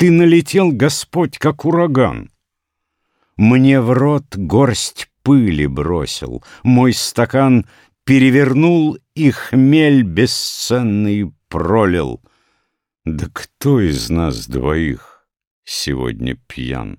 Ты налетел, Господь, как ураган. Мне в рот горсть пыли бросил, Мой стакан перевернул И хмель бесценный пролил. Да кто из нас двоих сегодня пьян?